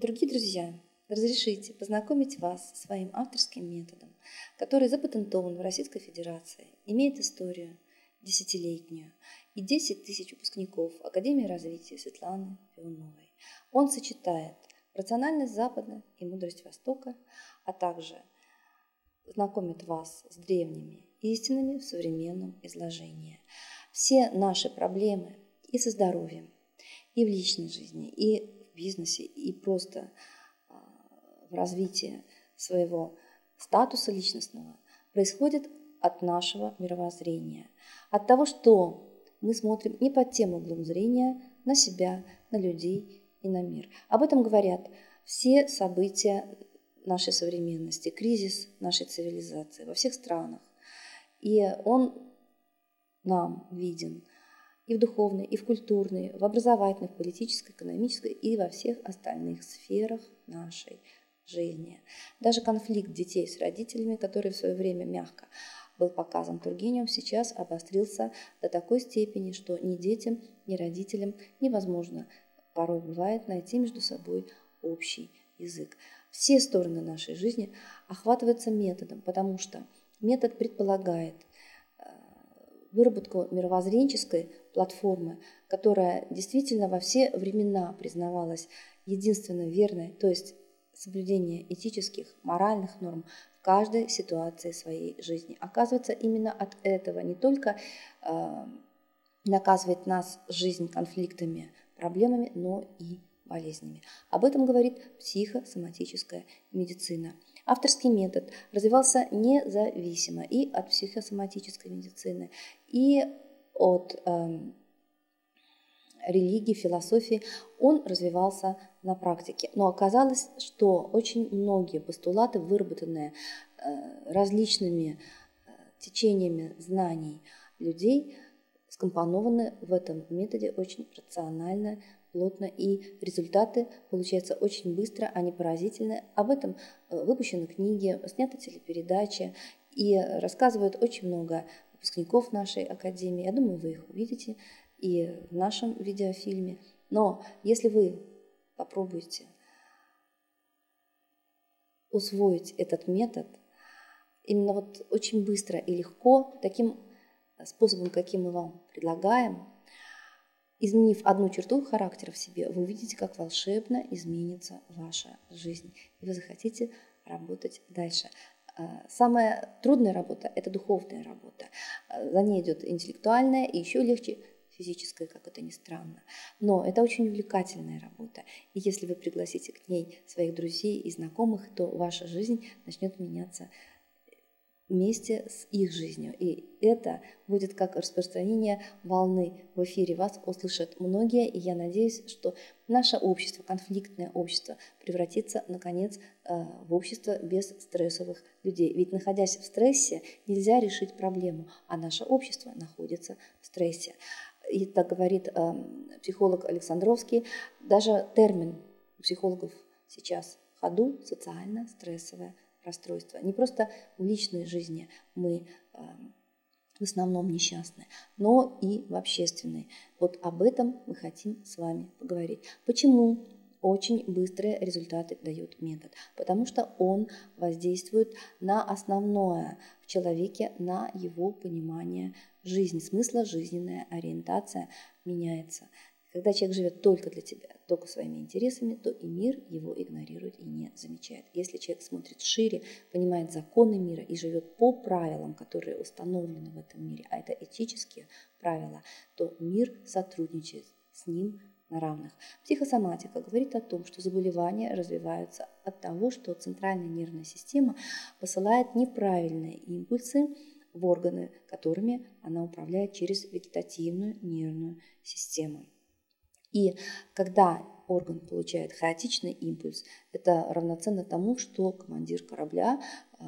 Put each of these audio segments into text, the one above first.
Дорогие друзья, разрешите познакомить вас со своим авторским методом, который запатентован в Российской Федерации, имеет историю десятилетнюю и 10 тысяч выпускников Академии развития Светланы Пионовой. Он сочетает рациональность Запада и мудрость Востока, а также знакомит вас с древними истинами в современном изложении. Все наши проблемы и со здоровьем, и в личной жизни, и бизнесе, и просто а, в развитии своего статуса личностного происходит от нашего мировоззрения, от того, что мы смотрим не под тем углом зрения на себя, на людей и на мир. Об этом говорят все события нашей современности, кризис нашей цивилизации во всех странах. И он нам виден и в духовной, и в культурной, в образовательной, в политической, экономической и во всех остальных сферах нашей жизни. Даже конфликт детей с родителями, который в свое время мягко был показан Тургеневым, сейчас обострился до такой степени, что ни детям, ни родителям невозможно порой бывает найти между собой общий язык. Все стороны нашей жизни охватываются методом, потому что метод предполагает э, выработку мировоззренческой платформы, которая действительно во все времена признавалась единственно верной, то есть соблюдение этических, моральных норм в каждой ситуации своей жизни. Оказывается, именно от этого не только э, наказывает нас жизнь конфликтами, проблемами, но и болезнями. Об этом говорит психосоматическая медицина. Авторский метод развивался независимо и от психосоматической медицины, и от э, религии, философии. Он развивался на практике. Но оказалось, что очень многие постулаты, выработанные э, различными э, течениями знаний людей, скомпонованы в этом методе очень рационально, плотно, и результаты получаются очень быстро, они поразительны. Об этом э, выпущены книги, сняты телепередачи, и рассказывают очень много выпускников нашей академии. Я думаю, вы их увидите и в нашем видеофильме. Но если вы попробуете усвоить этот метод, именно вот очень быстро и легко, таким способом, каким мы вам предлагаем, изменив одну черту характера в себе, вы увидите, как волшебно изменится ваша жизнь, и вы захотите работать дальше. А, самая трудная работа – это духовная работа. А, за ней идет интеллектуальная и еще легче физическая, как это ни странно. Но это очень увлекательная работа. И если вы пригласите к ней своих друзей и знакомых, то ваша жизнь начнет меняться вместе с их жизнью. И это будет как распространение волны в эфире. Вас услышат многие, и я надеюсь, что наше общество, конфликтное общество, превратится, наконец, э, в общество без стрессовых людей. Ведь, находясь в стрессе, нельзя решить проблему, а наше общество находится в стрессе. И так говорит э, психолог Александровский, даже термин психологов сейчас в ходу социально-стрессовая расстройства. Не просто в личной жизни мы эм, в основном несчастны, но и в общественной. Вот об этом мы хотим с вами поговорить. Почему очень быстрые результаты дает метод? Потому что он воздействует на основное в человеке, на его понимание жизни, смысла жизненная ориентация меняется. Когда человек живет только для тебя, только своими интересами, то и мир его игнорирует и не замечает. Если человек смотрит шире, понимает законы мира и живет по правилам, которые установлены в этом мире, а это этические правила, то мир сотрудничает с ним на равных. Психосоматика говорит о том, что заболевания развиваются от того, что центральная нервная система посылает неправильные импульсы в органы, которыми она управляет через вегетативную нервную систему. И когда орган получает хаотичный импульс, это равноценно тому, что командир корабля э,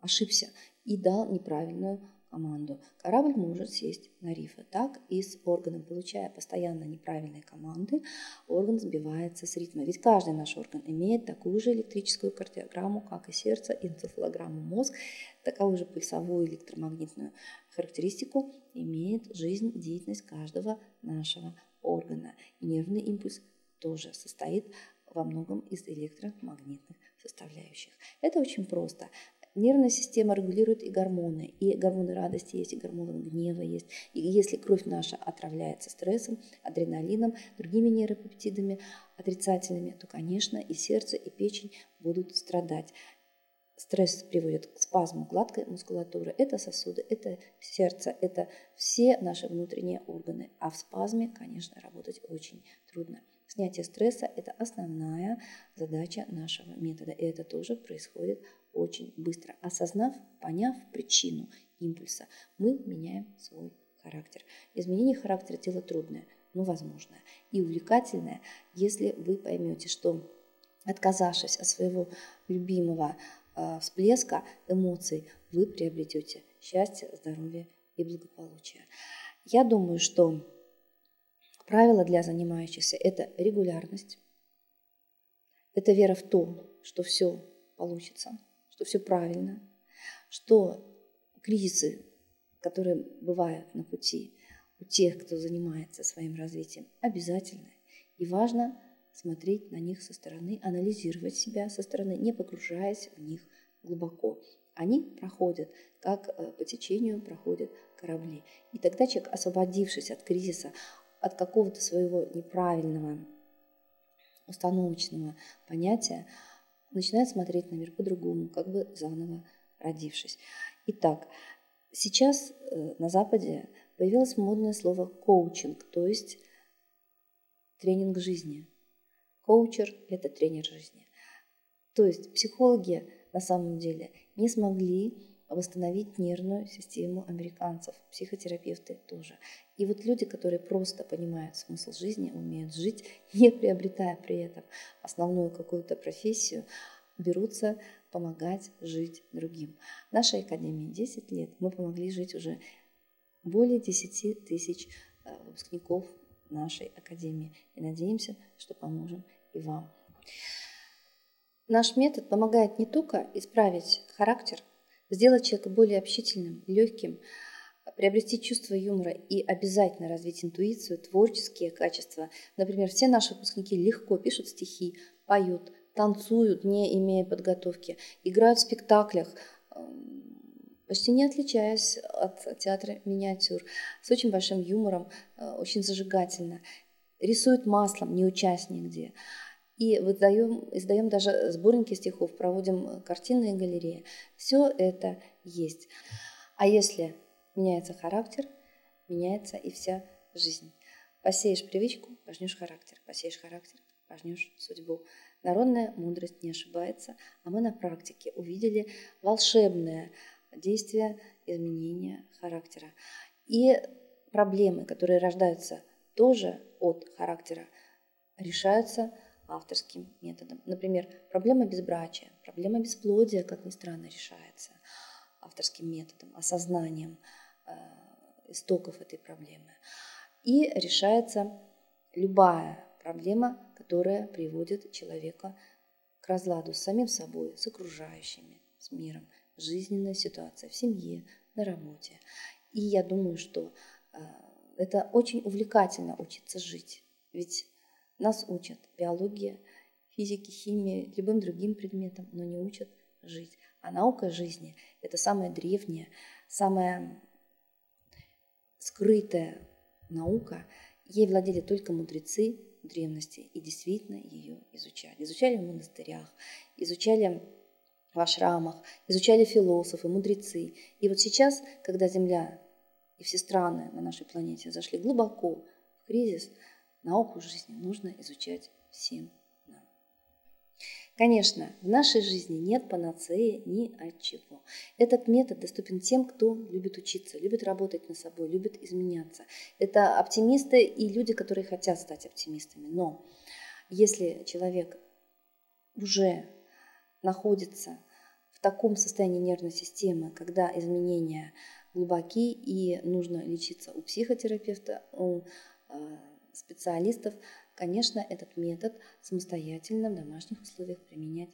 ошибся и дал неправильную команду. Корабль может сесть на рифы. Так и с органом. Получая постоянно неправильные команды, орган сбивается с ритма. Ведь каждый наш орган имеет такую же электрическую кардиограмму, как и сердце, энцефалограмму мозг, такую же пульсовую электромагнитную характеристику имеет жизнь, деятельность каждого нашего органа. И нервный импульс тоже состоит во многом из электромагнитных составляющих. Это очень просто. Нервная система регулирует и гормоны. И гормоны радости есть, и гормоны гнева есть. И если кровь наша отравляется стрессом, адреналином, другими нейропептидами отрицательными, то, конечно, и сердце, и печень будут страдать. Стресс приводит к спазму гладкой мускулатуры. Это сосуды, это сердце, это все наши внутренние органы. А в спазме, конечно, работать очень трудно. Снятие стресса – это основная задача нашего метода. И это тоже происходит очень быстро. Осознав, поняв причину импульса, мы меняем свой характер. Изменение характера – дело трудное, но возможное. И увлекательное, если вы поймете, что отказавшись от своего любимого всплеска эмоций, вы приобретете счастье, здоровье и благополучие. Я думаю, что правило для занимающихся – это регулярность, это вера в то, что все получится, что все правильно, что кризисы, которые бывают на пути у тех, кто занимается своим развитием, обязательны. И важно смотреть на них со стороны, анализировать себя со стороны, не погружаясь в них глубоко. Они проходят, как э, по течению проходят корабли. И тогда человек, освободившись от кризиса, от какого-то своего неправильного установочного понятия, начинает смотреть на мир по-другому, как бы заново родившись. Итак, сейчас э, на Западе появилось модное слово коучинг, то есть тренинг жизни. Коучер – это тренер жизни. То есть психологи на самом деле не смогли восстановить нервную систему американцев, психотерапевты тоже. И вот люди, которые просто понимают смысл жизни, умеют жить, не приобретая при этом основную какую-то профессию, берутся помогать жить другим. Нашей Академии 10 лет, мы помогли жить уже более 10 тысяч э, выпускников нашей Академии. И надеемся, что поможем и вам. Наш метод помогает не только исправить характер, сделать человека более общительным, легким, приобрести чувство юмора и обязательно развить интуицию, творческие качества. Например, все наши выпускники легко пишут стихи, поют, танцуют, не имея подготовки, играют в спектаклях, почти не отличаясь от театра миниатюр, с очень большим юмором, э, очень зажигательно, рисуют маслом, не учась нигде. И выдаем, издаем даже сборники стихов, проводим картинные галереи. Все это есть. А если меняется характер, меняется и вся жизнь. Посеешь привычку, пожнешь характер. Посеешь характер, пожнешь судьбу. Народная мудрость не ошибается, а мы на практике увидели волшебное действие изменения характера. И проблемы, которые рождаются тоже от характера, решаются авторским методом. Например, проблема безбрачия, проблема бесплодия, как ни странно, решается авторским методом, осознанием э, истоков этой проблемы. И решается любая проблема, которая приводит человека к разладу с самим собой, с окружающими, с миром, жизненная ситуация в семье, на работе. И я думаю, что э, это очень увлекательно учиться жить. Ведь нас учат биология, физике, химии, любым другим предметам, но не учат жить. А наука жизни – это самая древняя, самая скрытая наука. Ей владели только мудрецы древности и действительно ее изучали. Изучали в монастырях, изучали в ашрамах, изучали философы, мудрецы. И вот сейчас, когда Земля и все страны на нашей планете зашли глубоко в кризис – науку жизни нужно изучать всем нам. Конечно, в нашей жизни нет панацеи ни от чего. Этот метод доступен тем, кто любит учиться, любит работать над собой, любит изменяться. Это оптимисты и люди, которые хотят стать оптимистами. Но если человек уже находится в таком состоянии нервной системы, когда изменения глубоки и нужно лечиться у психотерапевта, у э, специалистов, конечно, этот метод самостоятельно в домашних условиях применять.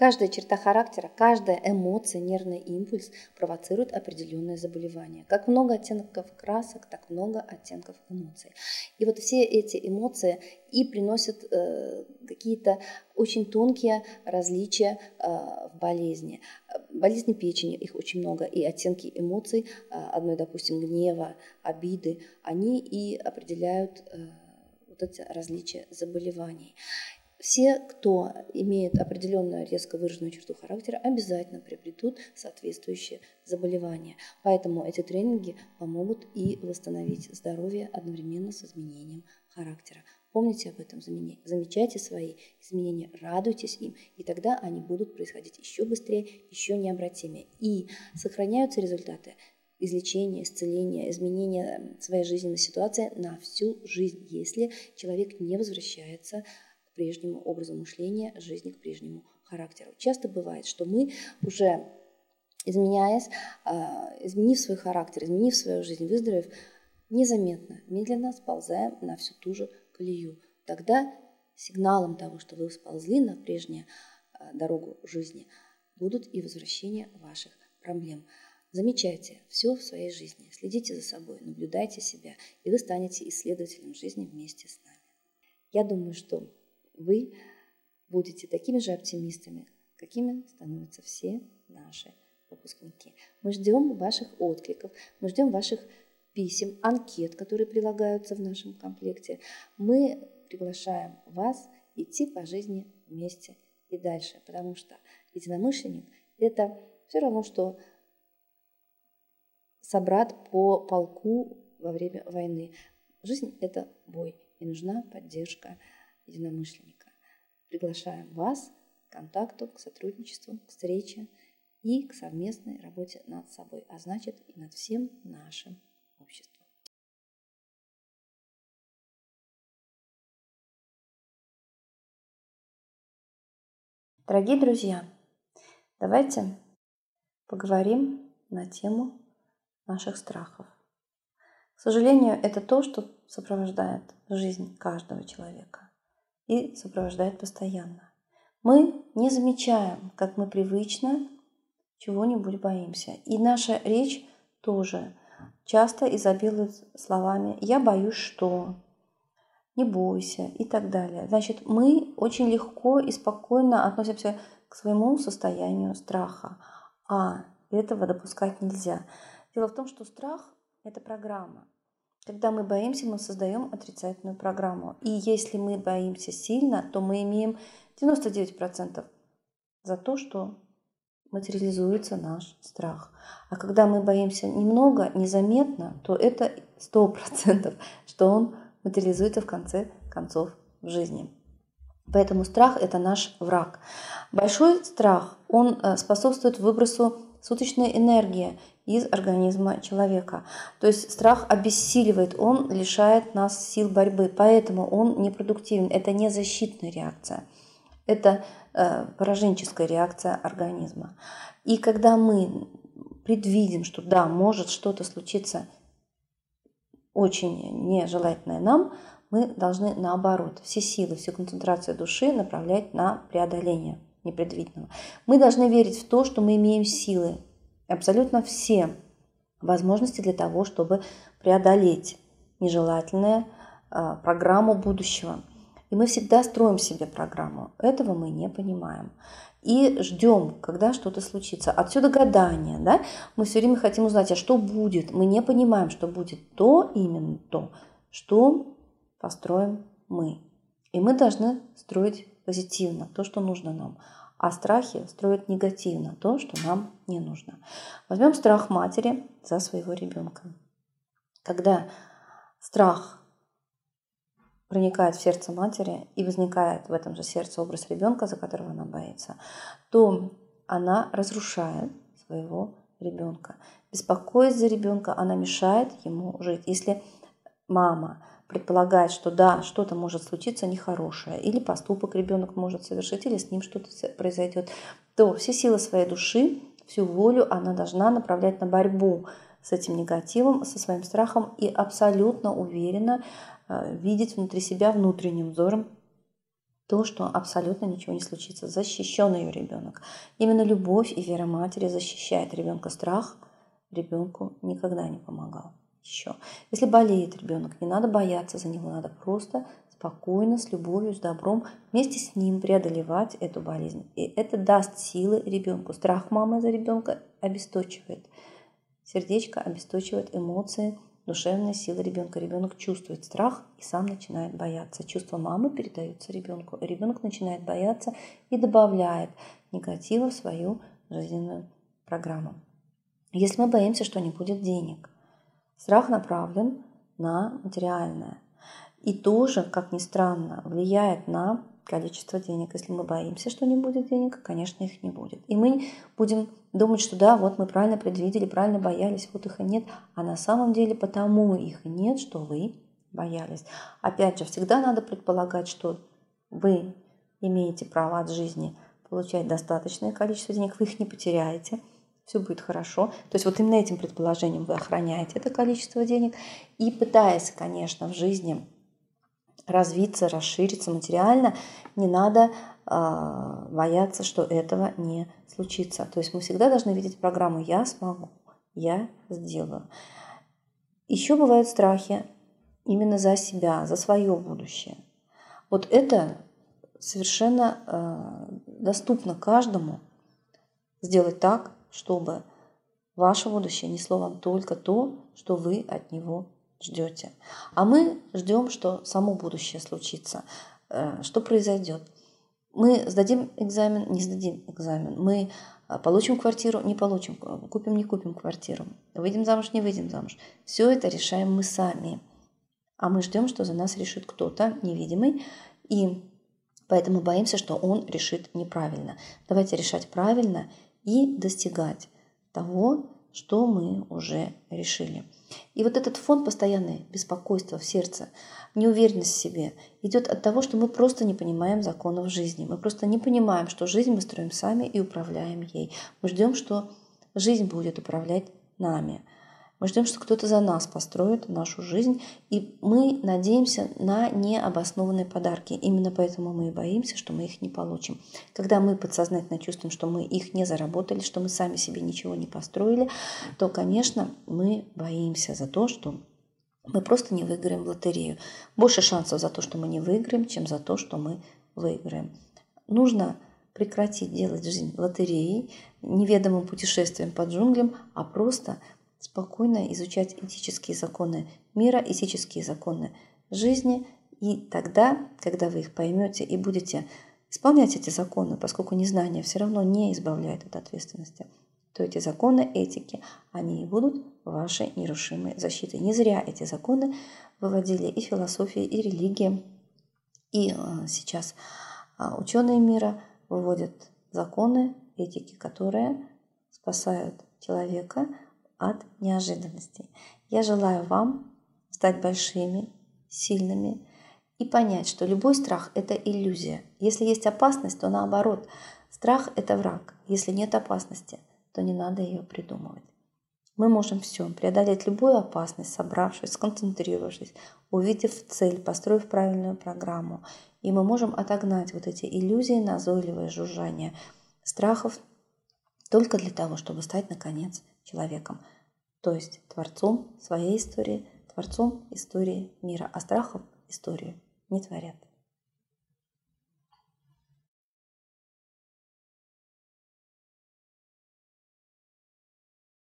Каждая черта характера, каждая эмоция, нервный импульс провоцирует определенное заболевание. Как много оттенков красок, так много оттенков эмоций. И вот все эти эмоции и приносят э, какие-то очень тонкие различия э, в болезни. Болезни печени, их очень много, и оттенки эмоций, э, одной, допустим, гнева, обиды, они и определяют э, вот эти различия заболеваний. Все, кто имеет определенную резко выраженную черту характера, обязательно приобретут соответствующие заболевания. Поэтому эти тренинги помогут и восстановить здоровье одновременно с изменением характера. Помните об этом, замечайте свои изменения, радуйтесь им, и тогда они будут происходить еще быстрее, еще необратимее. И сохраняются результаты излечения, исцеления, изменения своей жизненной ситуации на всю жизнь, если человек не возвращается прежнему образу мышления, жизни, к прежнему характеру. Часто бывает, что мы уже изменяясь, а, изменив свой характер, изменив свою жизнь, выздоровев, незаметно, медленно сползаем на всю ту же колею. Тогда сигналом того, что вы сползли на прежнюю а, дорогу жизни, будут и возвращение ваших проблем. Замечайте все в своей жизни, следите за собой, наблюдайте себя, и вы станете исследователем жизни вместе с нами. Я думаю, что вы будете такими же оптимистами, какими становятся все наши выпускники. Мы ждем ваших откликов, мы ждем ваших писем, анкет, которые прилагаются в нашем комплекте. Мы приглашаем вас идти по жизни вместе и дальше, потому что единомышленник – это все равно, что собрат по полку во время войны. Жизнь – это бой, и нужна поддержка единомышленника. Приглашаем вас к контакту, к сотрудничеству, к встрече и к совместной работе над собой, а значит и над всем нашим обществом. Дорогие друзья, давайте поговорим на тему наших страхов. К сожалению, это то, что сопровождает жизнь каждого человека и сопровождает постоянно. Мы не замечаем, как мы привычно чего-нибудь боимся. И наша речь тоже часто изобилует словами «я боюсь что», «не бойся» и так далее. Значит, мы очень легко и спокойно относимся к своему состоянию страха, а этого допускать нельзя. Дело в том, что страх – это программа. Когда мы боимся, мы создаем отрицательную программу. И если мы боимся сильно, то мы имеем 99% за то, что материализуется наш страх. А когда мы боимся немного, незаметно, то это 100%, что он материализуется в конце концов в жизни. Поэтому страх – это наш враг. Большой страх, он э, способствует выбросу суточной энергии из организма человека. То есть страх обессиливает, он лишает нас сил борьбы, поэтому он непродуктивен. Это не защитная реакция, это э, пораженческая реакция организма. И когда мы предвидим, что да, может что-то случиться очень нежелательное нам, мы должны наоборот все силы, всю концентрацию души направлять на преодоление непредвиденного. Мы должны верить в то, что мы имеем силы, абсолютно все возможности для того, чтобы преодолеть нежелательную а, программу будущего. И мы всегда строим себе программу. Этого мы не понимаем. И ждем, когда что-то случится. Отсюда гадание. Да? Мы все время хотим узнать, а что будет. Мы не понимаем, что будет то, именно то, что построим мы. И мы должны строить позитивно то, что нужно нам а страхи строят негативно то, что нам не нужно. Возьмем страх матери за своего ребенка. Когда страх проникает в сердце матери и возникает в этом же сердце образ ребенка, за которого она боится, то она разрушает своего ребенка. Беспокоясь за ребенка, она мешает ему жить. Если мама предполагает, что да, что-то может случиться нехорошее, или поступок ребенок может совершить, или с ним что-то произойдет, то все силы своей души, всю волю она должна направлять на борьбу с этим негативом, со своим страхом и абсолютно уверенно э, видеть внутри себя внутренним взором то, что абсолютно ничего не случится. Защищен ее ребенок. Именно любовь и вера матери защищает ребенка. Страх ребенку никогда не помогал. Еще. Если болеет ребенок, не надо бояться за него, надо просто спокойно, с любовью, с добром вместе с ним преодолевать эту болезнь. И это даст силы ребенку. Страх мамы за ребенка обесточивает. Сердечко обесточивает эмоции, душевная сила ребенка. Ребенок чувствует страх и сам начинает бояться. Чувство мамы передается ребенку. Ребенок начинает бояться и добавляет негатива в свою жизненную программу. Если мы боимся, что не будет денег, страх направлен на материальное. И тоже, как ни странно, влияет на количество денег. Если мы боимся, что не будет денег, конечно, их не будет. И мы будем думать, что да, вот мы правильно предвидели, правильно боялись, вот их и нет. А на самом деле потому их и нет, что вы боялись. Опять же, всегда надо предполагать, что вы имеете право от жизни получать достаточное количество денег, вы их не потеряете, все будет хорошо. То есть вот именно этим предположением вы охраняете это количество денег и пытаясь, конечно, в жизни развиться, расшириться материально, не надо э, бояться, что этого не случится. То есть мы всегда должны видеть программу «я смогу», «я сделаю». Еще бывают страхи именно за себя, за свое будущее. Вот это совершенно э, доступно каждому сделать так, чтобы ваше будущее несло вам только то, что вы от него ждете. А мы ждем, что само будущее случится, э, что произойдет. Мы сдадим экзамен, не сдадим экзамен. Мы э, получим квартиру, не получим, купим, не купим квартиру. Выйдем замуж, не выйдем замуж. Все это решаем мы сами. А мы ждем, что за нас решит кто-то невидимый. И поэтому боимся, что он решит неправильно. Давайте решать правильно и достигать того, что мы уже решили. И вот этот фон постоянной беспокойства в сердце, неуверенность в себе идет от того, что мы просто не понимаем законов жизни. Мы просто не понимаем, что жизнь мы строим сами и управляем ей. Мы ждем, что жизнь будет управлять нами. Мы ждем, что кто-то за нас построит нашу жизнь, и мы надеемся на необоснованные подарки. Именно поэтому мы и боимся, что мы их не получим. Когда мы подсознательно чувствуем, что мы их не заработали, что мы сами себе ничего не построили, то, конечно, мы боимся за то, что мы просто не выиграем в лотерею. Больше шансов за то, что мы не выиграем, чем за то, что мы выиграем. Нужно прекратить делать жизнь лотереей, неведомым путешествием по джунглям, а просто спокойно изучать этические законы мира, этические законы жизни, и тогда, когда вы их поймете и будете исполнять эти законы, поскольку незнание все равно не избавляет от ответственности, то эти законы этики, они и будут вашей нерушимой защитой. Не зря эти законы выводили и философия, и религия. И э, сейчас а, ученые мира выводят законы этики, которые спасают человека от неожиданностей. Я желаю вам стать большими, сильными и понять, что любой страх – это иллюзия. Если есть опасность, то наоборот. Страх – это враг. Если нет опасности, то не надо ее придумывать. Мы можем все, преодолеть любую опасность, собравшись, сконцентрировавшись, увидев цель, построив правильную программу. И мы можем отогнать вот эти иллюзии, назойливое жужжание страхов только для того, чтобы стать, наконец, человеком, то есть творцом своей истории, творцом истории мира, а страхов историю не творят.